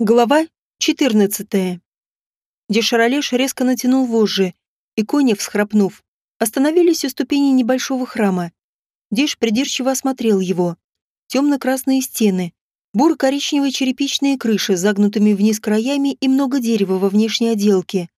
Глава 14. Дешаролеш резко натянул вожжи, и кони, всхрапнув, остановились у ступени небольшого храма. Деш придирчиво осмотрел его. Темно-красные стены, буро-коричневые черепичные крыши с загнутыми вниз краями и много дерева во внешней отделке.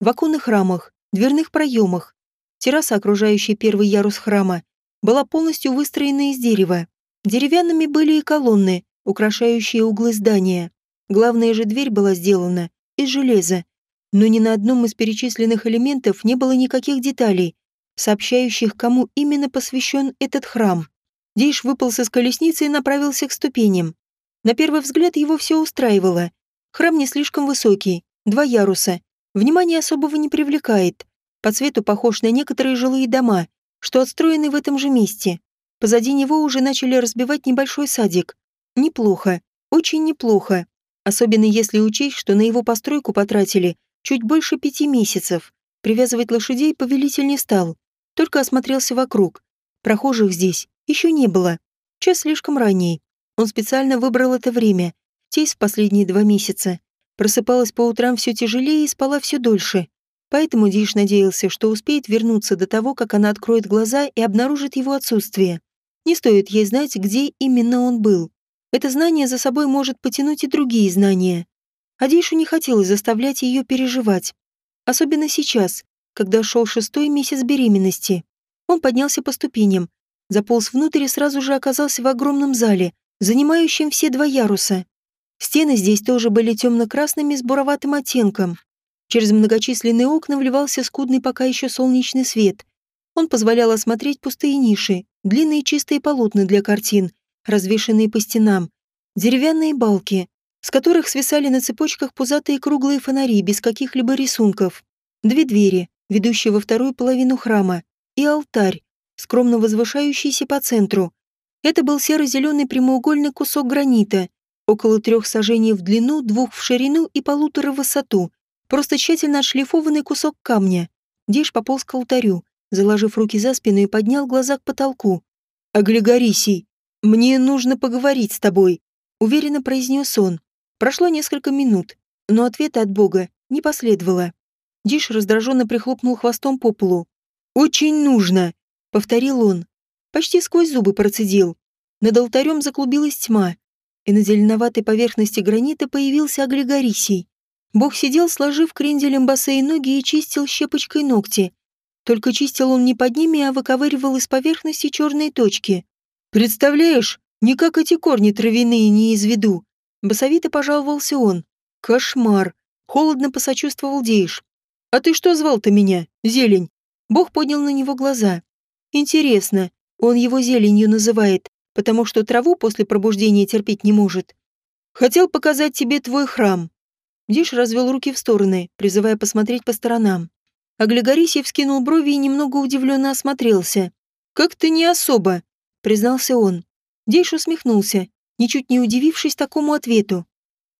В оконных рамах, дверных проемах. Терраса, окружающая первый ярус храма, была полностью выстроена из дерева. Деревянными были и колонны, украшающие углы здания. Главная же дверь была сделана из железа, но ни на одном из перечисленных элементов не было никаких деталей, сообщающих, кому именно посвящен этот храм. Дейш выполз из колесницы и направился к ступеням. На первый взгляд его все устраивало. Храм не слишком высокий, два яруса. Внимание особого не привлекает. По цвету похож на некоторые жилые дома, что отстроены в этом же месте. Позади него уже начали разбивать небольшой садик. Неплохо, очень неплохо особенно если учесть, что на его постройку потратили чуть больше пяти месяцев. Привязывать лошадей повелитель не стал, только осмотрелся вокруг. Прохожих здесь еще не было. Час слишком ранний. Он специально выбрал это время. Тесть в последние два месяца. Просыпалась по утрам все тяжелее и спала все дольше. Поэтому Диш надеялся, что успеет вернуться до того, как она откроет глаза и обнаружит его отсутствие. Не стоит ей знать, где именно он был. Это знание за собой может потянуть и другие знания. Адейшу не хотелось заставлять ее переживать. Особенно сейчас, когда шел шестой месяц беременности. Он поднялся по ступеням, заполз внутрь и сразу же оказался в огромном зале, занимающем все два яруса. Стены здесь тоже были темно-красными с буроватым оттенком. Через многочисленные окна вливался скудный пока еще солнечный свет. Он позволял осмотреть пустые ниши, длинные чистые полотна для картин развешанные по стенам, деревянные балки, с которых свисали на цепочках пузатые круглые фонари без каких-либо рисунков, две двери, ведущие во вторую половину храма, и алтарь, скромно возвышающийся по центру. Это был серо-зеленый прямоугольный кусок гранита, около трех сажений в длину, двух в ширину и полутора в высоту, просто тщательно отшлифованный кусок камня. Деш пополз к алтарю, заложив руки за спину и поднял глаза к потолку. «Аглигарисий!» «Мне нужно поговорить с тобой», — уверенно произнес он. Прошло несколько минут, но ответа от Бога не последовало. Диш раздраженно прихлопнул хвостом по полу. «Очень нужно», — повторил он. Почти сквозь зубы процедил. Над алтарем заклубилась тьма, и на зеленоватой поверхности гранита появился Аглигарисий. Бог сидел, сложив кренделем босые ноги и чистил щепочкой ногти. Только чистил он не под ними, а выковыривал из поверхности черные точки. Представляешь, никак эти корни травяные не из виду. Басовито пожаловался он. Кошмар. Холодно посочувствовал Дейш. А ты что звал-то меня, зелень? Бог поднял на него глаза. Интересно, он его зеленью называет, потому что траву после пробуждения терпеть не может. Хотел показать тебе твой храм. Диш развел руки в стороны, призывая посмотреть по сторонам. А Глегорисий вскинул брови и немного удивленно осмотрелся. «Как ты не особо признался он. Дейш усмехнулся, ничуть не удивившись такому ответу.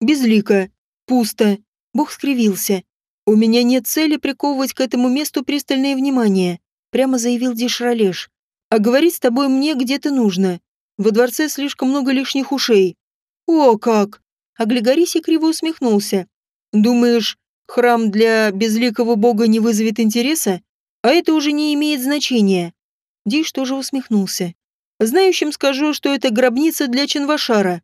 «Безлико. Пусто». Бог скривился. «У меня нет цели приковывать к этому месту пристальное внимание», прямо заявил Дешралеш. «А говорить с тобой мне где-то нужно. Во дворце слишком много лишних ушей». «О, как!» А Глигорисий криво усмехнулся. «Думаешь, храм для безликого бога не вызовет интереса? А это уже не имеет значения». Диш тоже усмехнулся. Знающим скажу, что это гробница для Чинвашара.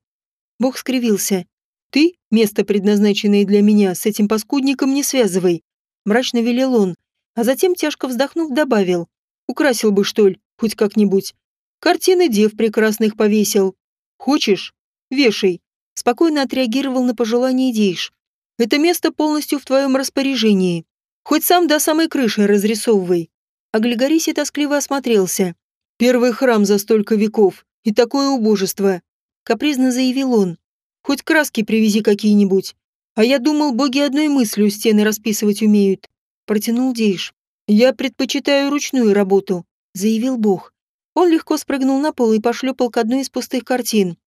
Бог скривился. Ты, место, предназначенное для меня, с этим паскудником не связывай. Мрачно велел он, а затем, тяжко вздохнув, добавил. Украсил бы, что ли, хоть как-нибудь. Картины дев прекрасных повесил. Хочешь? Вешай. Спокойно отреагировал на пожелание Дейш. Это место полностью в твоем распоряжении. Хоть сам до самой крыши разрисовывай. А Глигорисий тоскливо осмотрелся. Первый храм за столько веков. И такое убожество. Капризно заявил он. Хоть краски привези какие-нибудь. А я думал, боги одной мыслью стены расписывать умеют. Протянул Дейш. Я предпочитаю ручную работу, заявил бог. Он легко спрыгнул на пол и пошлепал к одной из пустых картин.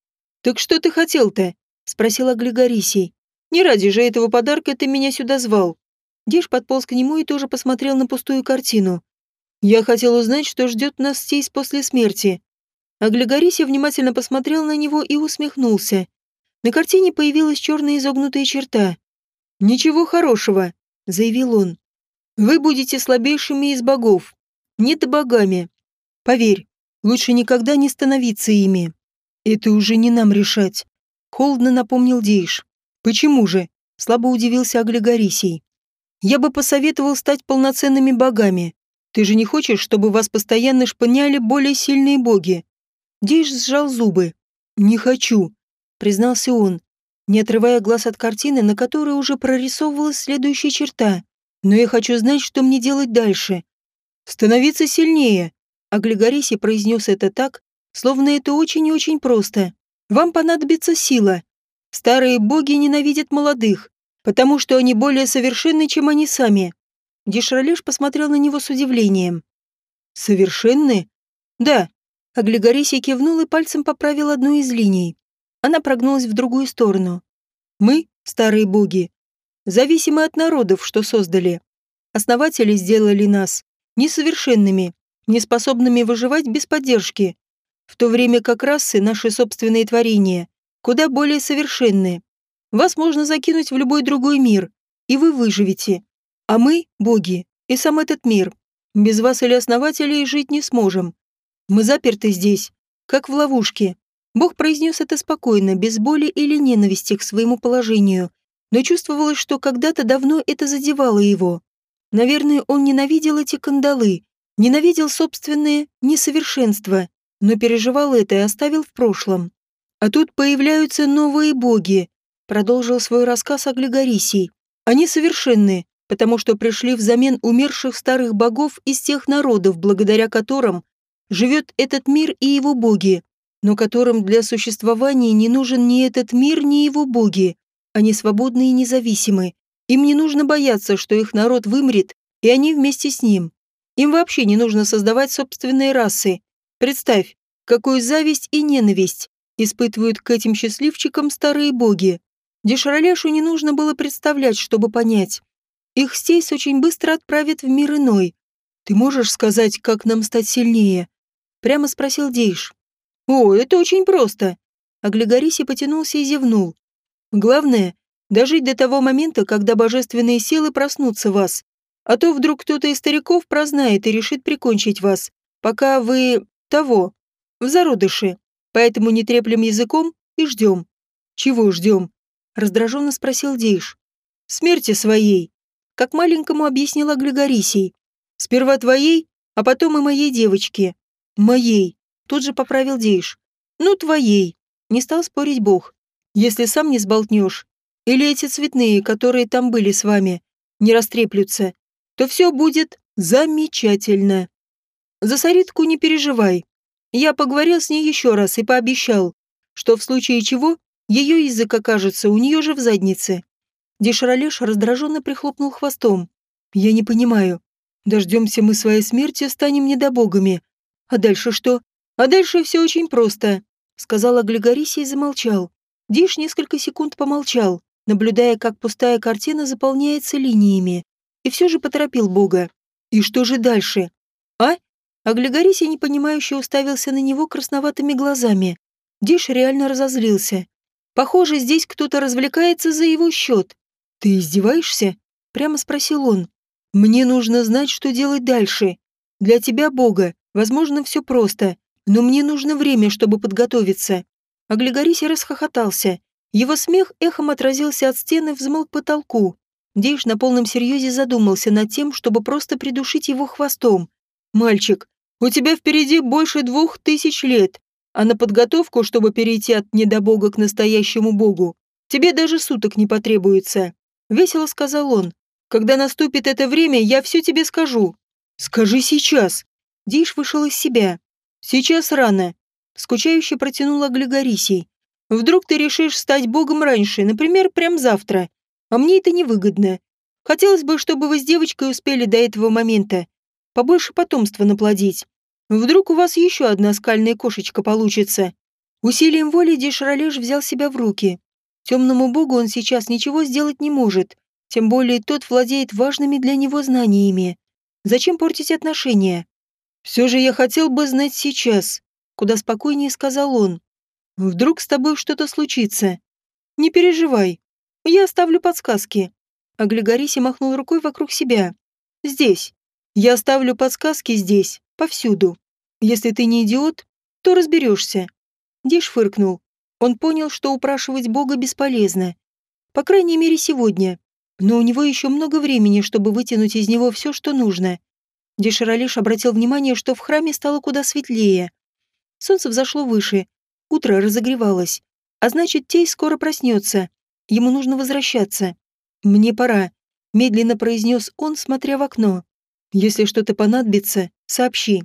«Так что ты хотел-то?» — спросил Аглигарисий. «Не ради же этого подарка ты меня сюда звал». Диш подполз к нему и тоже посмотрел на пустую картину. Я хотел узнать, что ждет нас здесь после смерти. А внимательно посмотрел на него и усмехнулся. На картине появилась черная изогнутая черта. «Ничего хорошего», — заявил он. «Вы будете слабейшими из богов. Нет богами. Поверь, лучше никогда не становиться ими. Это уже не нам решать», — холодно напомнил Дейш. «Почему же?» — слабо удивился Аглигарисий. «Я бы посоветовал стать полноценными богами. Ты же не хочешь, чтобы вас постоянно шпыняли более сильные боги?» Дейш сжал зубы. «Не хочу», — признался он, не отрывая глаз от картины, на которой уже прорисовывалась следующая черта. «Но я хочу знать, что мне делать дальше». «Становиться сильнее», — а Глигориси произнес это так, словно это очень и очень просто. «Вам понадобится сила. Старые боги ненавидят молодых, потому что они более совершенны, чем они сами». Дешралеш посмотрел на него с удивлением. «Совершенны?» «Да». А Глигорисий кивнул и пальцем поправил одну из линий. Она прогнулась в другую сторону. Мы, старые боги, зависимы от народов, что создали. Основатели сделали нас несовершенными, неспособными выживать без поддержки, в то время как расы, наши собственные творения, куда более совершенны. Вас можно закинуть в любой другой мир, и вы выживете. А мы, боги, и сам этот мир, без вас или основателей жить не сможем. Мы заперты здесь, как в ловушке, Бог произнес это спокойно, без боли или ненависти к своему положению, но чувствовалось, что когда-то давно это задевало его. Наверное, он ненавидел эти кандалы, ненавидел собственное несовершенство, но переживал это и оставил в прошлом. А тут появляются новые боги, продолжил свой рассказ о Глигорисий. Они совершенны, потому что пришли взамен умерших старых богов из тех народов, благодаря которым живет этот мир и его боги но которым для существования не нужен ни этот мир, ни его боги. Они свободны и независимы. Им не нужно бояться, что их народ вымрет, и они вместе с ним. Им вообще не нужно создавать собственные расы. Представь, какую зависть и ненависть испытывают к этим счастливчикам старые боги. Дешаролешу не нужно было представлять, чтобы понять. Их стейс очень быстро отправят в мир иной. «Ты можешь сказать, как нам стать сильнее?» Прямо спросил Дейш. «О, это очень просто!» А Глигориси потянулся и зевнул. «Главное — дожить до того момента, когда божественные силы проснутся вас. А то вдруг кто-то из стариков прознает и решит прикончить вас, пока вы... того... в зародыше. Поэтому не треплем языком и ждем». «Чего ждем?» — раздраженно спросил Дейш. «Смерти своей», — как маленькому объяснила Глигорисий. «Сперва твоей, а потом и моей девочки. Моей. Тут же поправил Дейш. «Ну, твоей!» Не стал спорить Бог. «Если сам не сболтнешь, или эти цветные, которые там были с вами, не растреплются, то все будет замечательно. За Саритку не переживай. Я поговорил с ней еще раз и пообещал, что в случае чего ее язык окажется у нее же в заднице». Деширалеш раздраженно прихлопнул хвостом. «Я не понимаю. Дождемся мы своей смерти, станем недобогами. А дальше что? А дальше все очень просто, сказала Глигорисия и замолчал. Диш несколько секунд помолчал, наблюдая, как пустая картина заполняется линиями, и все же поторопил Бога. И что же дальше? А? А Глигорисий непонимающе уставился на него красноватыми глазами. Диш реально разозлился. Похоже, здесь кто-то развлекается за его счет. «Ты издеваешься?» — прямо спросил он. «Мне нужно знать, что делать дальше. Для тебя, Бога, возможно, все просто. Но мне нужно время, чтобы подготовиться. А Глигориси расхохотался. Его смех эхом отразился от стены, взмыл к потолку. Дейш на полном серьезе задумался над тем, чтобы просто придушить его хвостом. «Мальчик, у тебя впереди больше двух тысяч лет, а на подготовку, чтобы перейти от недобога к настоящему богу, тебе даже суток не потребуется», — весело сказал он. «Когда наступит это время, я все тебе скажу». «Скажи сейчас». Дейш вышел из себя. «Сейчас рано», — скучающе протянула Глигорисий. «Вдруг ты решишь стать богом раньше, например, прям завтра. А мне это невыгодно. Хотелось бы, чтобы вы с девочкой успели до этого момента. Побольше потомства наплодить. Вдруг у вас еще одна скальная кошечка получится». Усилием воли Дешралеш взял себя в руки. Темному богу он сейчас ничего сделать не может, тем более тот владеет важными для него знаниями. Зачем портить отношения? «Все же я хотел бы знать сейчас», — куда спокойнее сказал он. «Вдруг с тобой что-то случится. Не переживай. Я оставлю подсказки. А Глигориси махнул рукой вокруг себя. Здесь. Я оставлю подсказки здесь, повсюду. Если ты не идиот, то разберешься. Диш фыркнул. Он понял, что упрашивать Бога бесполезно. По крайней мере, сегодня. Но у него еще много времени, чтобы вытянуть из него все, что нужно. Деширалиш обратил внимание, что в храме стало куда светлее. Солнце взошло выше, утро разогревалось. А значит, Тей скоро проснется. Ему нужно возвращаться. «Мне пора», — медленно произнес он, смотря в окно. «Если что-то понадобится, сообщи».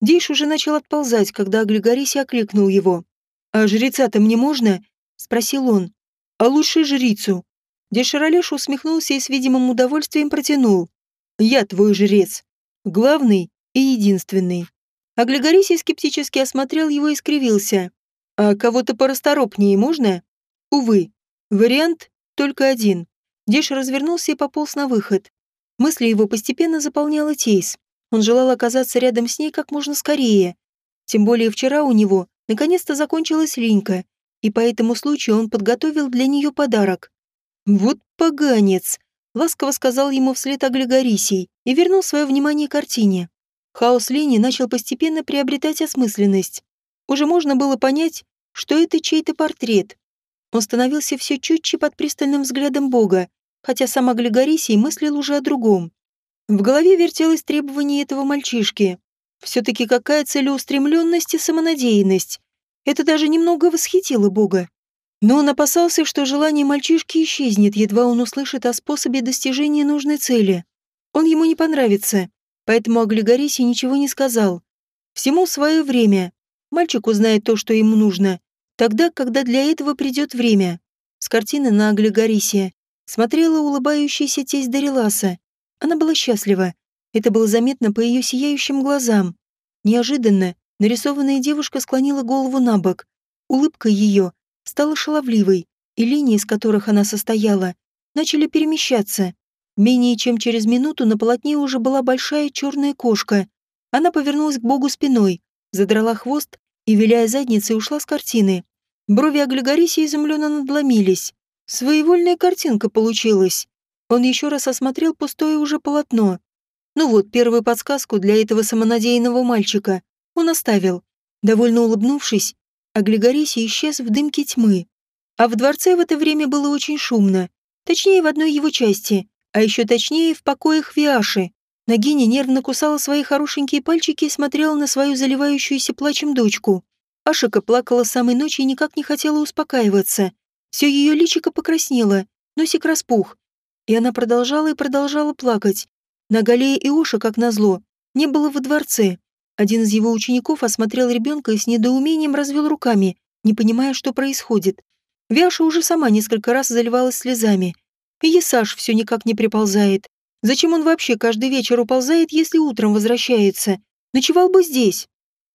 Дейш уже начал отползать, когда Аглигариси окликнул его. «А жреца-то мне можно?» — спросил он. «А лучше жрицу». Деширалеш усмехнулся и с видимым удовольствием протянул. «Я твой жрец. Главный и единственный». Аглигарисий скептически осмотрел его и скривился. «А кого-то порасторопнее можно?» «Увы. Вариант только один». Деш развернулся и пополз на выход. Мысли его постепенно заполняла Тейс. Он желал оказаться рядом с ней как можно скорее. Тем более вчера у него наконец-то закончилась линька, и по этому случаю он подготовил для нее подарок. «Вот поганец!» — ласково сказал ему вслед Аглигарисий и вернул свое внимание картине. Хаос линии начал постепенно приобретать осмысленность. Уже можно было понять, что это чей-то портрет. Он становился все четче под пристальным взглядом Бога, хотя сам Аглигарисий мыслил уже о другом. В голове вертелось требование этого мальчишки. Все-таки какая целеустремленность и самонадеянность. Это даже немного восхитило Бога. Но он опасался, что желание мальчишки исчезнет, едва он услышит о способе достижения нужной цели. Он ему не понравится, поэтому Аглигарисий ничего не сказал. Всему свое время. Мальчик узнает то, что ему нужно, тогда, когда для этого придет время. С картины на Аглигарисия смотрела улыбающаяся тесть Дариласа. Она была счастлива. Это было заметно по ее сияющим глазам. Неожиданно нарисованная девушка склонила голову на бок. Улыбка ее стала шаловливой, и линии, из которых она состояла, начали перемещаться. Менее чем через минуту на полотне уже была большая черная кошка. Она повернулась к Богу спиной, задрала хвост и, виляя задницей, ушла с картины. Брови Аглигарисия изумленно надломились. Своевольная картинка получилась. Он еще раз осмотрел пустое уже полотно. Ну вот, первую подсказку для этого самонадеянного мальчика он оставил. Довольно улыбнувшись, а Глигорисий исчез в дымке тьмы. А в дворце в это время было очень шумно. Точнее, в одной его части, а еще точнее, в покоях Виаши. Нагиня нервно кусала свои хорошенькие пальчики и смотрела на свою заливающуюся плачем дочку. Ашика плакала самой ночи и никак не хотела успокаиваться. Все ее личико покраснело, носик распух, и она продолжала и продолжала плакать. На Галея и Оша, как назло, не было во дворце. Один из его учеников осмотрел ребенка и с недоумением развел руками, не понимая, что происходит. Вяша уже сама несколько раз заливалась слезами. И Есаш все никак не приползает. Зачем он вообще каждый вечер уползает, если утром возвращается? Ночевал бы здесь.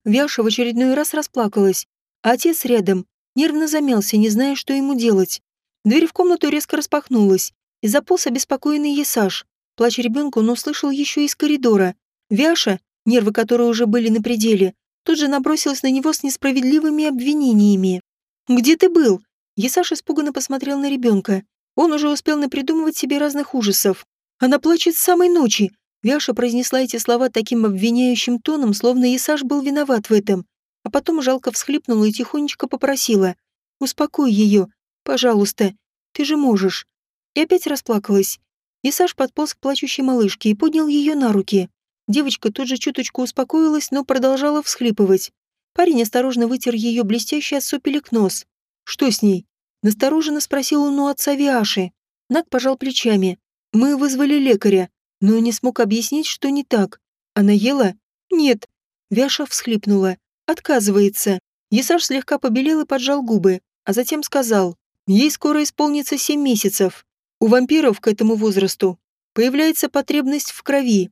Вяша в очередной раз расплакалась, а отец рядом нервно замялся, не зная, что ему делать. Дверь в комнату резко распахнулась, и заполз обеспокоенный Есаш. Плач ребенка он услышал еще из коридора. Вяша, нервы которой уже были на пределе, тут же набросилась на него с несправедливыми обвинениями. «Где ты был?» Есаш испуганно посмотрел на ребенка. Он уже успел напридумывать себе разных ужасов. «Она плачет с самой ночи!» Вяша произнесла эти слова таким обвиняющим тоном, словно Есаш был виноват в этом. А потом жалко всхлипнула и тихонечко попросила. «Успокой ее, пожалуйста, ты же можешь» и опять расплакалась. И Саш подполз к плачущей малышке и поднял ее на руки. Девочка тут же чуточку успокоилась, но продолжала всхлипывать. Парень осторожно вытер ее блестящий от сопелек нос. «Что с ней?» Настороженно спросил он у отца Виаши. Нак пожал плечами. «Мы вызвали лекаря, но не смог объяснить, что не так. Она ела?» «Нет». Вяша всхлипнула. «Отказывается». Есаш слегка побелел и поджал губы, а затем сказал. «Ей скоро исполнится семь месяцев. У вампиров к этому возрасту появляется потребность в крови.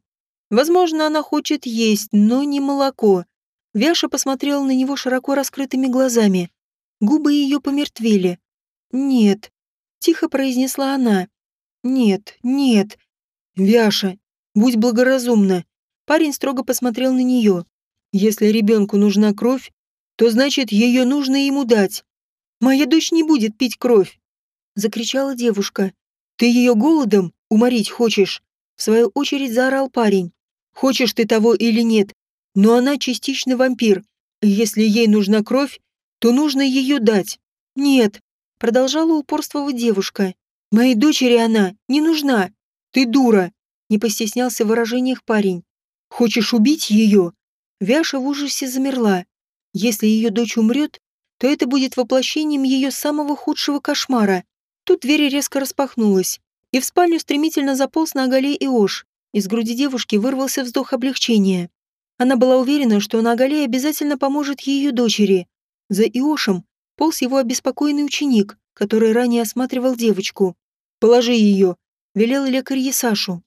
Возможно, она хочет есть, но не молоко. Вяша посмотрела на него широко раскрытыми глазами. Губы ее помертвели. «Нет», — тихо произнесла она. «Нет, нет. Вяша, будь благоразумна». Парень строго посмотрел на нее. «Если ребенку нужна кровь, то значит, ее нужно ему дать. Моя дочь не будет пить кровь. закричала девушка. «Ты ее голодом уморить хочешь?» В свою очередь заорал парень. «Хочешь ты того или нет, но она частично вампир. Если ей нужна кровь, то нужно ее дать. Нет, продолжала упорствовать девушка. Моей дочери она не нужна. Ты дура, не постеснялся в выражениях парень. Хочешь убить ее? Вяша в ужасе замерла. Если ее дочь умрет, то это будет воплощением ее самого худшего кошмара. Тут дверь резко распахнулась, и в спальню стремительно заполз на оголе Иош. Из груди девушки вырвался вздох облегчения. Она была уверена, что Нагалей обязательно поможет ее дочери. За Иошем полз его обеспокоенный ученик, который ранее осматривал девочку. «Положи ее», — велел лекарь Есашу.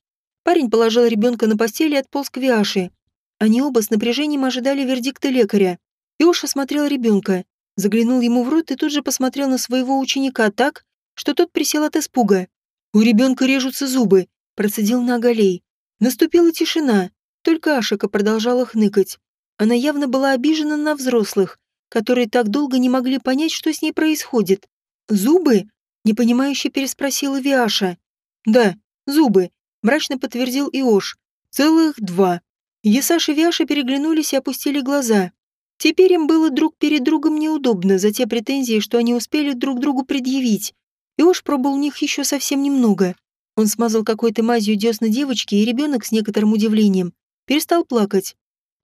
Парень положил ребенка на постель и отполз к Виаше. Они оба с напряжением ожидали вердикта лекаря. Иош осмотрел ребенка, заглянул ему в рот и тут же посмотрел на своего ученика так, что тот присел от испуга. «У ребенка режутся зубы», — процедил Нагалей. Наступила тишина, только Ашика продолжала хныкать. Она явно была обижена на взрослых, которые так долго не могли понять, что с ней происходит. «Зубы?» — непонимающе переспросила Виаша. «Да, зубы», — мрачно подтвердил Иош. «Целых два». Есаш и Виаша переглянулись и опустили глаза. Теперь им было друг перед другом неудобно за те претензии, что они успели друг другу предъявить. Иош пробыл у них еще совсем немного. Он смазал какой-то мазью десна девочки, и ребенок с некоторым удивлением перестал плакать.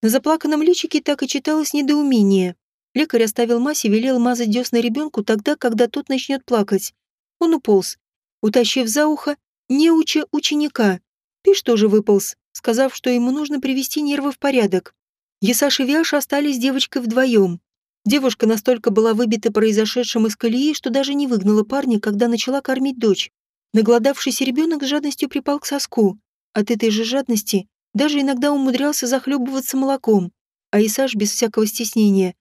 На заплаканном личике так и читалось недоумение. Лекарь оставил мазь и велел мазать десна ребенку тогда, когда тот начнет плакать. Он уполз, утащив за ухо, не уча ученика. Пиш тоже выполз, сказав, что ему нужно привести нервы в порядок. Есаш и Вяша остались с девочкой вдвоем. Девушка настолько была выбита произошедшим из колеи, что даже не выгнала парня, когда начала кормить дочь. Наглодавшийся ребенок с жадностью припал к соску. От этой же жадности даже иногда умудрялся захлебываться молоком, а Исаш без всякого стеснения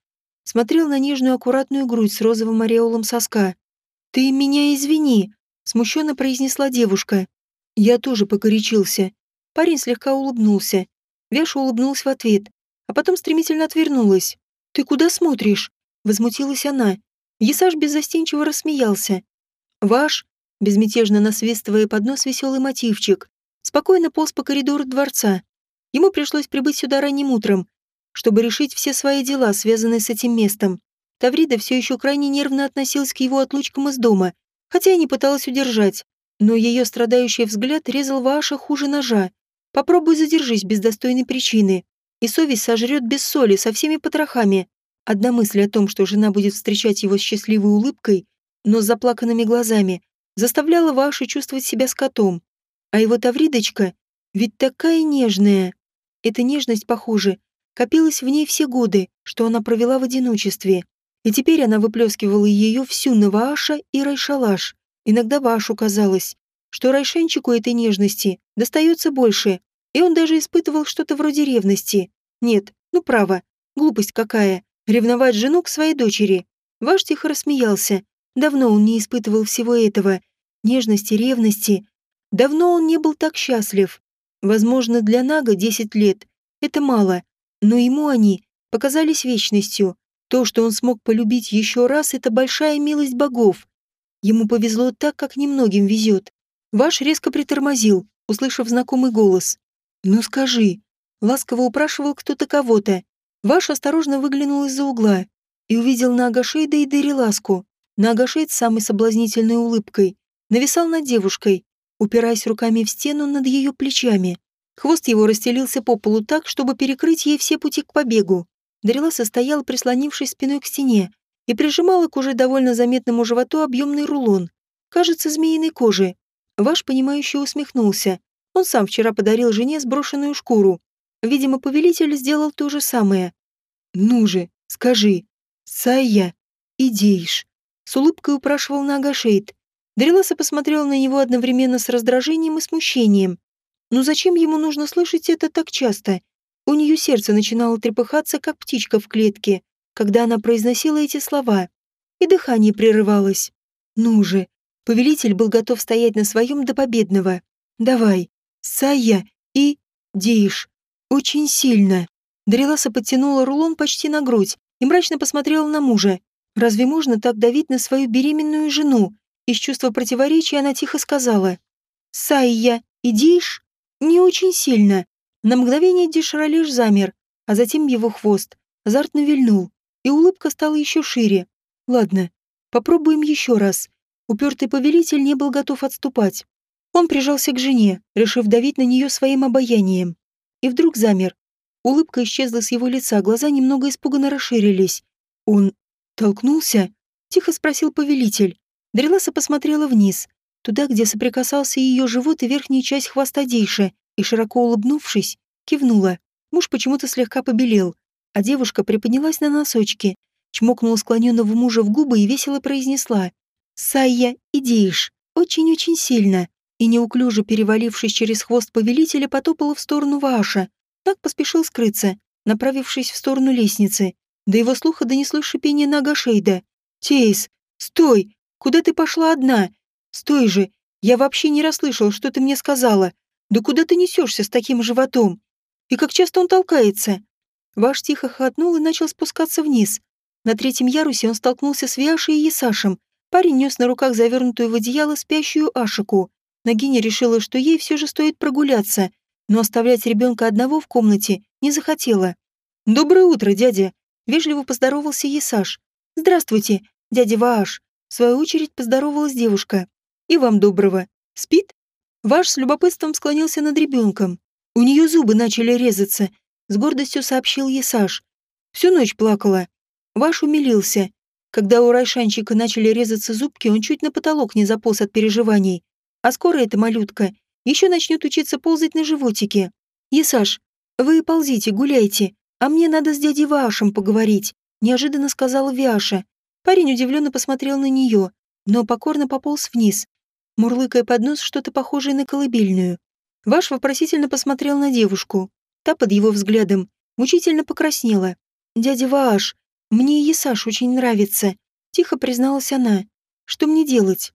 смотрел на нежную аккуратную грудь с розовым ореолом соска. «Ты меня извини», — смущенно произнесла девушка. Я тоже покоричился. Парень слегка улыбнулся. Вяша улыбнулась в ответ, а потом стремительно отвернулась. «Ты куда смотришь?» — возмутилась она. Есаш беззастенчиво рассмеялся. «Ваш?» — безмятежно насвистывая под нос веселый мотивчик спокойно полз по коридору дворца. Ему пришлось прибыть сюда ранним утром, чтобы решить все свои дела, связанные с этим местом. Таврида все еще крайне нервно относилась к его отлучкам из дома, хотя и не пыталась удержать. Но ее страдающий взгляд резал Вааша хуже ножа. Попробуй задержись без достойной причины. И совесть сожрет без соли, со всеми потрохами. Одна мысль о том, что жена будет встречать его с счастливой улыбкой, но с заплаканными глазами, заставляла Вааша чувствовать себя скотом. А его Тавридочка ведь такая нежная. Эта нежность, похоже, копилась в ней все годы, что она провела в одиночестве. И теперь она выплескивала ее всю на Вааша и Райшалаш. Иногда Ваашу казалось, что Райшенчику этой нежности достается больше, и он даже испытывал что-то вроде ревности. Нет, ну право, глупость какая, ревновать жену к своей дочери. Ваш тихо рассмеялся. Давно он не испытывал всего этого. Нежности, ревности, Давно он не был так счастлив. Возможно, для Нага 10 лет — это мало, но ему они показались вечностью. То, что он смог полюбить еще раз, это большая милость богов. Ему повезло так, как немногим везет. Ваш резко притормозил, услышав знакомый голос. «Ну скажи», — ласково упрашивал кто-то кого-то. Ваш осторожно выглянул из-за угла и увидел Нагашейда и Дариласку. Нагашейд с самой соблазнительной улыбкой нависал над девушкой, упираясь руками в стену над ее плечами. Хвост его расстелился по полу так, чтобы перекрыть ей все пути к побегу. Дарила состояла, прислонившись спиной к стене, и прижимала к уже довольно заметному животу объемный рулон. Кажется, змеиной кожи. Ваш понимающий усмехнулся. Он сам вчера подарил жене сброшенную шкуру. Видимо, повелитель сделал то же самое. «Ну же, скажи, Сая, идеешь?» С улыбкой упрашивал Нагашейд, Дариласа посмотрела на него одновременно с раздражением и смущением. Но зачем ему нужно слышать это так часто? У нее сердце начинало трепыхаться, как птичка в клетке, когда она произносила эти слова. И дыхание прерывалось. Ну же, повелитель был готов стоять на своем до победного. Давай, Сая и Дейш. Очень сильно. Дариласа подтянула рулон почти на грудь и мрачно посмотрела на мужа. Разве можно так давить на свою беременную жену? Из чувства противоречия она тихо сказала. «Сайя, идишь?» «Не очень сильно». На мгновение Деширалеш замер, а затем его хвост азартно вильнул, и улыбка стала еще шире. «Ладно, попробуем еще раз». Упертый повелитель не был готов отступать. Он прижался к жене, решив давить на нее своим обаянием. И вдруг замер. Улыбка исчезла с его лица, глаза немного испуганно расширились. Он толкнулся? Тихо спросил повелитель. Дреласа посмотрела вниз, туда, где соприкасался ее живот и верхняя часть хвоста Дейши, и, широко улыбнувшись, кивнула. Муж почему-то слегка побелел, а девушка приподнялась на носочки, чмокнула склоненного мужа в губы и весело произнесла «Сайя и Дейш, очень-очень сильно» и, неуклюже перевалившись через хвост повелителя, потопала в сторону Ваша. Так поспешил скрыться, направившись в сторону лестницы. До его слуха донеслось шипение нога Шейда. «Тейс, стой! Куда ты пошла одна? Стой же! Я вообще не расслышал, что ты мне сказала. Да куда ты несешься с таким животом? И как часто он толкается?» Ваш тихо хотнул и начал спускаться вниз. На третьем ярусе он столкнулся с Виашей и Есашем. Парень нес на руках завернутую в одеяло спящую Ашику. Нагиня решила, что ей все же стоит прогуляться, но оставлять ребенка одного в комнате не захотела. «Доброе утро, дядя!» — вежливо поздоровался Есаш. «Здравствуйте, дядя Вааш!» В свою очередь поздоровалась девушка. «И вам доброго. Спит?» Ваш с любопытством склонился над ребенком. У нее зубы начали резаться, с гордостью сообщил Есаш. Всю ночь плакала. Ваш умилился. Когда у Райшанчика начали резаться зубки, он чуть на потолок не заполз от переживаний. А скоро эта малютка еще начнет учиться ползать на животике. Есаш, вы ползите, гуляйте, а мне надо с дядей Вашем поговорить, неожиданно сказала Виаша. Парень удивленно посмотрел на нее, но покорно пополз вниз, мурлыкая под нос что-то похожее на колыбельную. Ваш вопросительно посмотрел на девушку. Та под его взглядом мучительно покраснела. «Дядя Ваш, мне Есаш очень нравится», — тихо призналась она. «Что мне делать?»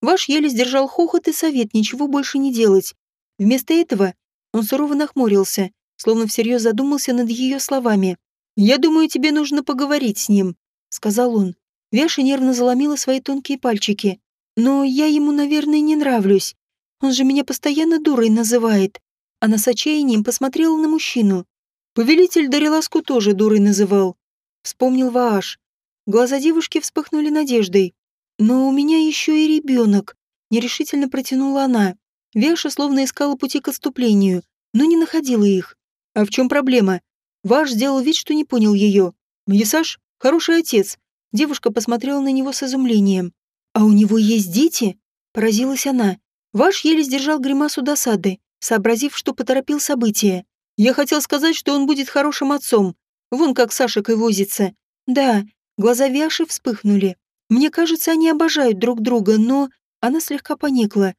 Ваш еле сдержал хохот и совет ничего больше не делать. Вместо этого он сурово нахмурился, словно всерьез задумался над ее словами. «Я думаю, тебе нужно поговорить с ним», — сказал он. Вяша нервно заломила свои тонкие пальчики. «Но я ему, наверное, не нравлюсь. Он же меня постоянно дурой называет». Она с отчаянием посмотрела на мужчину. Повелитель Дариласку тоже дурой называл. Вспомнил Вааш. Глаза девушки вспыхнули надеждой. «Но у меня еще и ребенок», — нерешительно протянула она. Вяша словно искала пути к отступлению, но не находила их. «А в чем проблема?» Ваш сделал вид, что не понял ее. «Мьесаж — хороший отец». Девушка посмотрела на него с изумлением. «А у него есть дети?» — поразилась она. Ваш еле сдержал гримасу досады, сообразив, что поторопил события. «Я хотел сказать, что он будет хорошим отцом. Вон как Сашек и возится». «Да». Глаза Вяши вспыхнули. Мне кажется, они обожают друг друга, но... Она слегка поникла.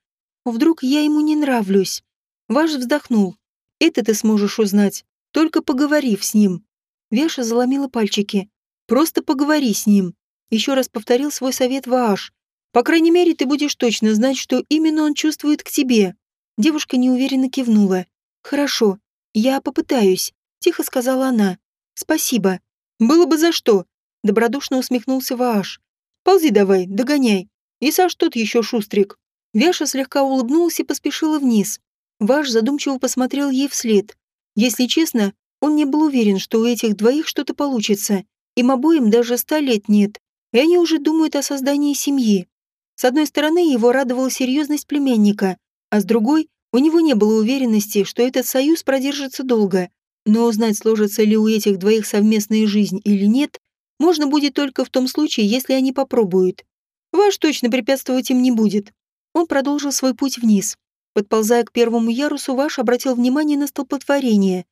Вдруг я ему не нравлюсь. Ваш вздохнул. Это ты сможешь узнать, только поговорив с ним. Веша заломила пальчики. Просто поговори с ним. Еще раз повторил свой совет Вааш. По крайней мере, ты будешь точно знать, что именно он чувствует к тебе. Девушка неуверенно кивнула. Хорошо, я попытаюсь, тихо сказала она. Спасибо. Было бы за что. Добродушно усмехнулся Вааш. Ползи давай, догоняй. И Саш тот еще шустрик. Вяша слегка улыбнулась и поспешила вниз. Ваш задумчиво посмотрел ей вслед. Если честно, он не был уверен, что у этих двоих что-то получится. Им обоим даже ста лет нет, и они уже думают о создании семьи. С одной стороны, его радовала серьезность племянника, а с другой, у него не было уверенности, что этот союз продержится долго. Но узнать, сложится ли у этих двоих совместная жизнь или нет, можно будет только в том случае, если они попробуют. Ваш точно препятствовать им не будет. Он продолжил свой путь вниз. Подползая к первому ярусу, Ваш обратил внимание на столпотворение.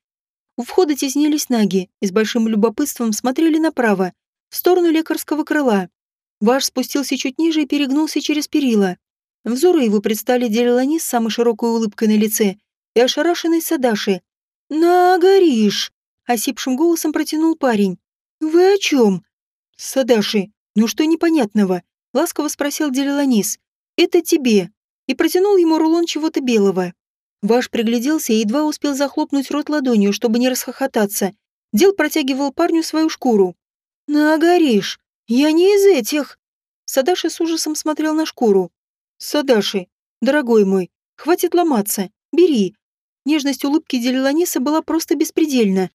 У входа теснились наги и с большим любопытством смотрели направо, в сторону лекарского крыла. Ваш спустился чуть ниже и перегнулся через перила. Взору его предстали Делилани с самой широкой улыбкой на лице и ошарашенный Садаши. «Нагоришь!» — осипшим голосом протянул парень. «Вы о чем?» «Садаши, ну что непонятного?» — ласково спросил Делиланис. «Это тебе». И протянул ему рулон чего-то белого. Ваш пригляделся и едва успел захлопнуть рот ладонью, чтобы не расхохотаться. Дел протягивал парню свою шкуру. «Нагоришь! Я не из этих!» Садаши с ужасом смотрел на шкуру. «Садаши, дорогой мой, хватит ломаться, бери». Нежность улыбки Делиланиса была просто беспредельна.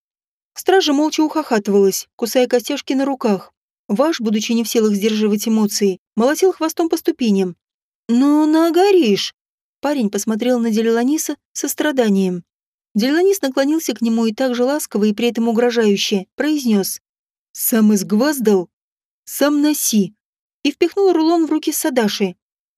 Стража молча ухахатывалась, кусая костяшки на руках. Ваш, будучи не в силах сдерживать эмоции, молотил хвостом по ступеням. «Ну, нагоришь!» Парень посмотрел на Делиланиса со страданием. Делиланис наклонился к нему и так же ласково и при этом угрожающе произнес «Сам изгваздал? Сам носи!» и впихнул рулон в руки Садаши.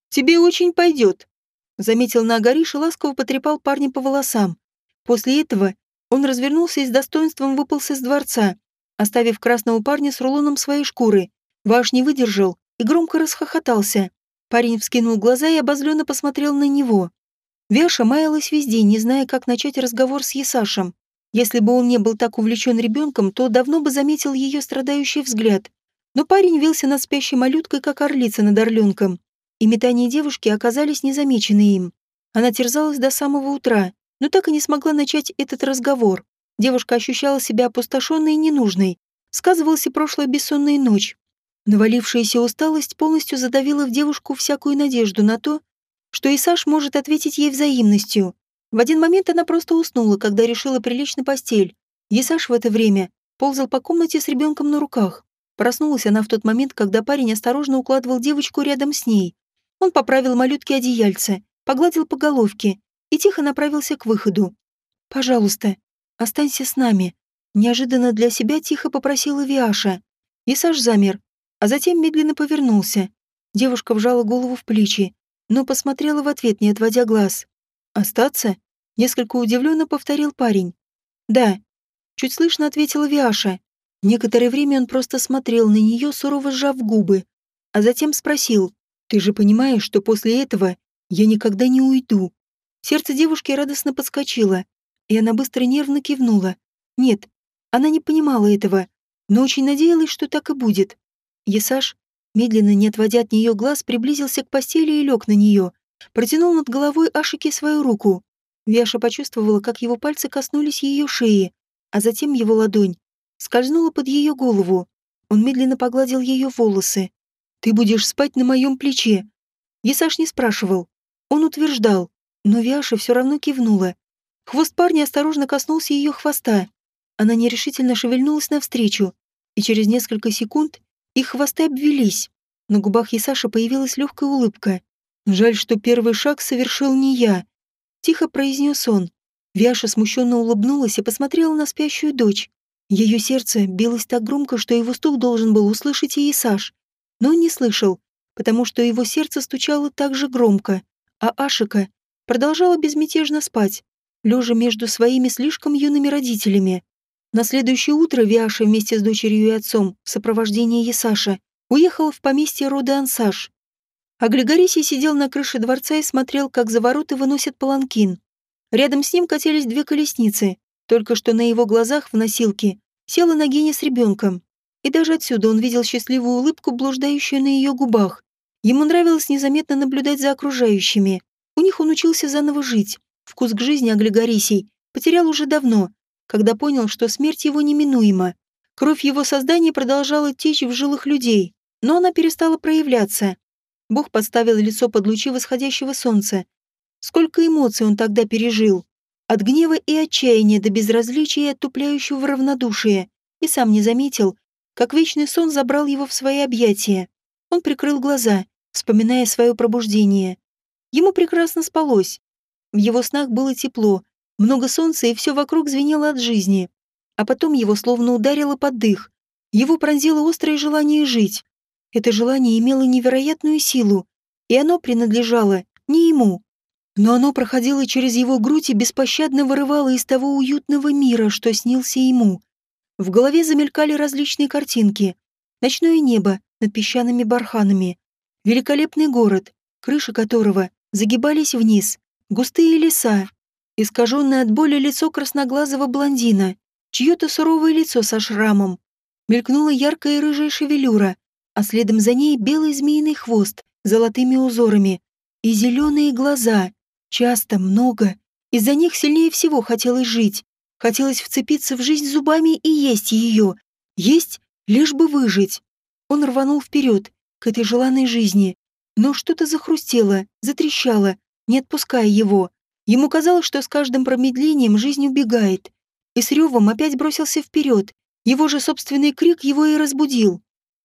«Тебе очень пойдет!» Заметил Нагариш и ласково потрепал парня по волосам. После этого он развернулся и с достоинством выполз из дворца, оставив красного парня с рулоном своей шкуры. Ваш не выдержал и громко расхохотался. Парень вскинул глаза и обозленно посмотрел на него. Вяша маялась весь день, не зная, как начать разговор с Есашем. Если бы он не был так увлечен ребенком, то давно бы заметил ее страдающий взгляд. Но парень вился над спящей малюткой, как орлица над орленком. И метания девушки оказались незамечены им. Она терзалась до самого утра, но так и не смогла начать этот разговор. Девушка ощущала себя опустошенной и ненужной. Сказывалась и прошлая бессонная ночь. Навалившаяся усталость полностью задавила в девушку всякую надежду на то, что Исаш может ответить ей взаимностью. В один момент она просто уснула, когда решила прилечь на постель. Исаш в это время ползал по комнате с ребенком на руках. Проснулась она в тот момент, когда парень осторожно укладывал девочку рядом с ней. Он поправил малютке одеяльце, погладил по головке и тихо направился к выходу. «Пожалуйста, останься с нами», — неожиданно для себя тихо попросила Виаша. Исаш замер, а затем медленно повернулся. Девушка вжала голову в плечи, но посмотрела в ответ, не отводя глаз. «Остаться?» — несколько удивленно повторил парень. «Да», — чуть слышно ответила Виаша. Некоторое время он просто смотрел на нее, сурово сжав губы, а затем спросил, «Ты же понимаешь, что после этого я никогда не уйду?» Сердце девушки радостно подскочило, и она быстро нервно кивнула. Нет, она не понимала этого, но очень надеялась, что так и будет. Есаш, медленно не отводя от нее глаз, приблизился к постели и лег на нее, протянул над головой Ашики свою руку. Вяша почувствовала, как его пальцы коснулись ее шеи, а затем его ладонь скользнула под ее голову. Он медленно погладил ее волосы. «Ты будешь спать на моем плече». Есаш не спрашивал. Он утверждал, но Вяша все равно кивнула. Хвост парня осторожно коснулся ее хвоста. Она нерешительно шевельнулась навстречу, и через несколько секунд их хвосты обвелись. На губах Исаши появилась легкая улыбка. «Жаль, что первый шаг совершил не я», — тихо произнес он. Вяша смущенно улыбнулась и посмотрела на спящую дочь. Ее сердце билось так громко, что его стук должен был услышать и Исаш. Но он не слышал, потому что его сердце стучало так же громко, а Ашика продолжала безмятежно спать, лежа между своими слишком юными родителями. На следующее утро Виаша вместе с дочерью и отцом в сопровождении Есаша уехала в поместье рода Ансаш. А Глигорисий сидел на крыше дворца и смотрел, как за ворота выносят паланкин. Рядом с ним катились две колесницы, только что на его глазах в носилке села Нагиня с ребенком. И даже отсюда он видел счастливую улыбку, блуждающую на ее губах. Ему нравилось незаметно наблюдать за окружающими. У них он учился заново жить. Вкус к жизни Аглигарисий потерял уже давно, когда понял, что смерть его неминуема. Кровь его создания продолжала течь в жилах людей, но она перестала проявляться. Бог подставил лицо под лучи восходящего солнца. Сколько эмоций он тогда пережил. От гнева и отчаяния до безразличия и оттупляющего равнодушия. И сам не заметил, как вечный сон забрал его в свои объятия. Он прикрыл глаза, вспоминая свое пробуждение. Ему прекрасно спалось. В его снах было тепло, много солнца, и все вокруг звенело от жизни. А потом его словно ударило под дых. Его пронзило острое желание жить. Это желание имело невероятную силу, и оно принадлежало не ему. Но оно проходило через его грудь и беспощадно вырывало из того уютного мира, что снился ему. В голове замелькали различные картинки. Ночное небо над песчаными барханами. Великолепный город, крыши которого загибались вниз. Густые леса, искаженное от боли лицо красноглазого блондина, чье-то суровое лицо со шрамом. Мелькнула яркая рыжая шевелюра, а следом за ней белый змеиный хвост с золотыми узорами и зеленые глаза, часто, много. Из-за них сильнее всего хотелось жить. Хотелось вцепиться в жизнь зубами и есть ее. Есть, лишь бы выжить. Он рванул вперед, к этой желанной жизни. Но что-то захрустело, затрещало, не отпуская его. Ему казалось, что с каждым промедлением жизнь убегает. И с ревом опять бросился вперед. Его же собственный крик его и разбудил.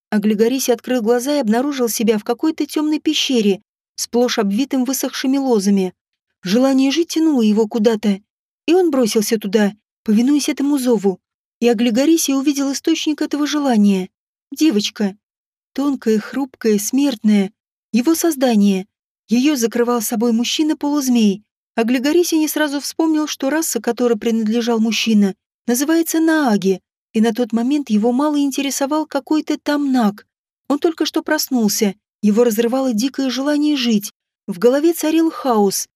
А Глигориси открыл глаза и обнаружил себя в какой-то темной пещере, сплошь обвитым высохшими лозами. Желание жить тянуло его куда-то, и он бросился туда, повинуясь этому зову. И Аглигариси увидел источник этого желания. Девочка. Тонкая, хрупкая, смертная. Его создание. Ее закрывал собой мужчина-полузмей. Аглигариси не сразу вспомнил, что раса, которой принадлежал мужчина, называется Нааги, и на тот момент его мало интересовал какой-то там Наг. Он только что проснулся, его разрывало дикое желание жить. В голове царил хаос,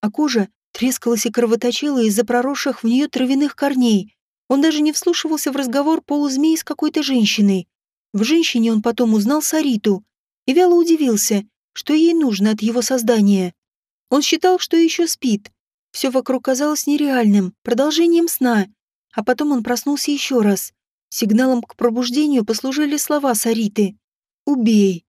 а кожа трескалась и кровоточила из-за проросших в нее травяных корней. Он даже не вслушивался в разговор полузмей с какой-то женщиной. В женщине он потом узнал Сариту и вяло удивился, что ей нужно от его создания. Он считал, что еще спит. Все вокруг казалось нереальным, продолжением сна. А потом он проснулся еще раз. Сигналом к пробуждению послужили слова Сариты. «Убей».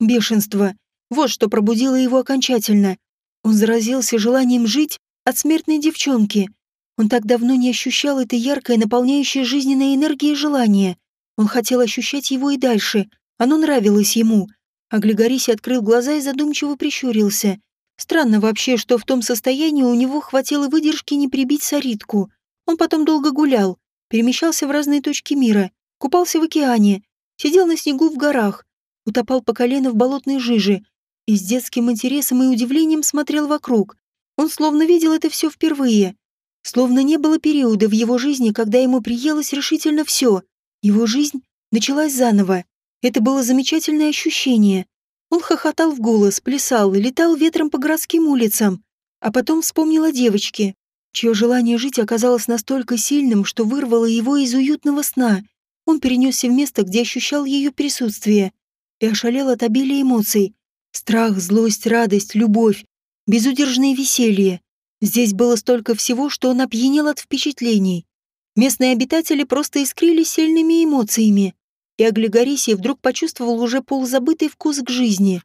Бешенство. Вот что пробудило его окончательно. Он заразился желанием жить от смертной девчонки. Он так давно не ощущал этой яркой, наполняющей жизненной энергией желания. Он хотел ощущать его и дальше. Оно нравилось ему. А открыл глаза и задумчиво прищурился. Странно вообще, что в том состоянии у него хватило выдержки не прибить Саритку. Он потом долго гулял, перемещался в разные точки мира, купался в океане, сидел на снегу в горах, утопал по колено в болотной жиже и с детским интересом и удивлением смотрел вокруг. Он словно видел это все впервые. Словно не было периода в его жизни, когда ему приелось решительно все. Его жизнь началась заново. Это было замечательное ощущение. Он хохотал в голос, плясал и летал ветром по городским улицам. А потом вспомнил о девочке, чье желание жить оказалось настолько сильным, что вырвало его из уютного сна. Он перенесся в место, где ощущал ее присутствие и ошалел от обилия эмоций. Страх, злость, радость, любовь, безудержное веселье. Здесь было столько всего, что он опьянел от впечатлений. Местные обитатели просто искрились сильными эмоциями, и Аглигарисия вдруг почувствовал уже полузабытый вкус к жизни.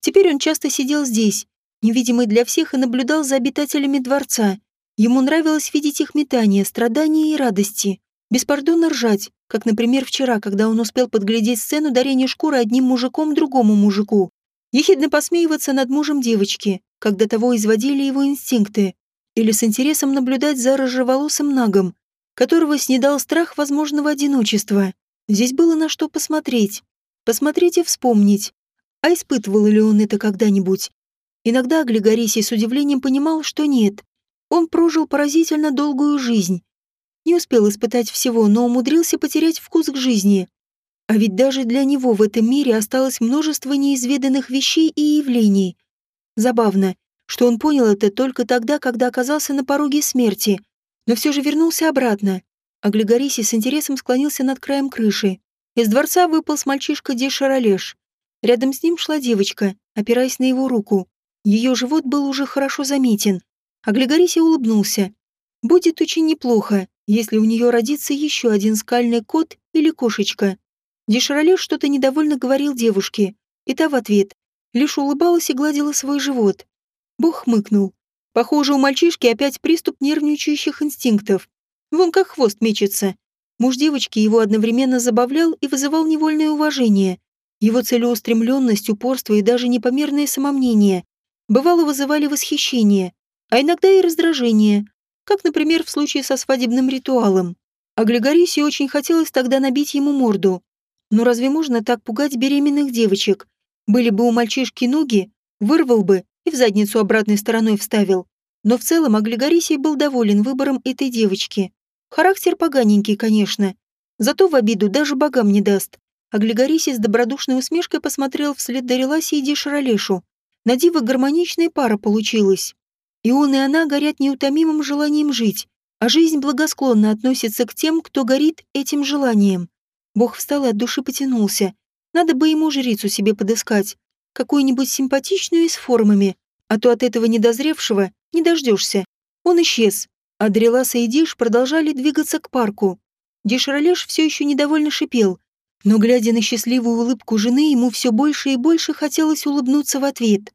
Теперь он часто сидел здесь, невидимый для всех, и наблюдал за обитателями дворца. Ему нравилось видеть их метания, страдания и радости. Беспардонно ржать, как, например, вчера, когда он успел подглядеть сцену дарения шкуры одним мужиком другому мужику. Ехидно посмеиваться над мужем девочки, когда того изводили его инстинкты. Или с интересом наблюдать за рыжеволосым нагом, которого снедал страх возможного одиночества. Здесь было на что посмотреть. Посмотреть и вспомнить. А испытывал ли он это когда-нибудь? Иногда Глигорисий с удивлением понимал, что нет. Он прожил поразительно долгую жизнь, не успел испытать всего, но умудрился потерять вкус к жизни. А ведь даже для него в этом мире осталось множество неизведанных вещей и явлений. Забавно, что он понял это только тогда, когда оказался на пороге смерти, но все же вернулся обратно. А Глигориси с интересом склонился над краем крыши. Из дворца выпал с мальчишка Дешаролеш. Рядом с ним шла девочка, опираясь на его руку. Ее живот был уже хорошо заметен. А Глигориси улыбнулся. «Будет очень неплохо, если у нее родится еще один скальный кот или кошечка. Деширале что-то недовольно говорил девушке, и та в ответ лишь улыбалась и гладила свой живот. Бог хмыкнул. Похоже, у мальчишки опять приступ нервничающих инстинктов. Вон как хвост мечется. Муж девочки его одновременно забавлял и вызывал невольное уважение. Его целеустремленность, упорство и даже непомерное самомнение бывало вызывали восхищение, а иногда и раздражение, как, например, в случае со свадебным ритуалом. А Глигорисе очень хотелось тогда набить ему морду. Но разве можно так пугать беременных девочек? Были бы у мальчишки ноги, вырвал бы и в задницу обратной стороной вставил. Но в целом Аглигорисий был доволен выбором этой девочки. Характер поганенький, конечно. Зато в обиду даже богам не даст. Аглигорисий с добродушной усмешкой посмотрел вслед Дариласе и Деширалешу. На диво гармоничная пара получилась. И он и она горят неутомимым желанием жить, а жизнь благосклонно относится к тем, кто горит этим желанием. Бог встал и от души потянулся. Надо бы ему жрицу себе подыскать, какую-нибудь симпатичную и с формами, а то от этого недозревшего не дождешься. Он исчез, а Дреласа и Диш продолжали двигаться к парку. Дишролеш все еще недовольно шипел, Но, глядя на счастливую улыбку жены, ему все больше и больше хотелось улыбнуться в ответ.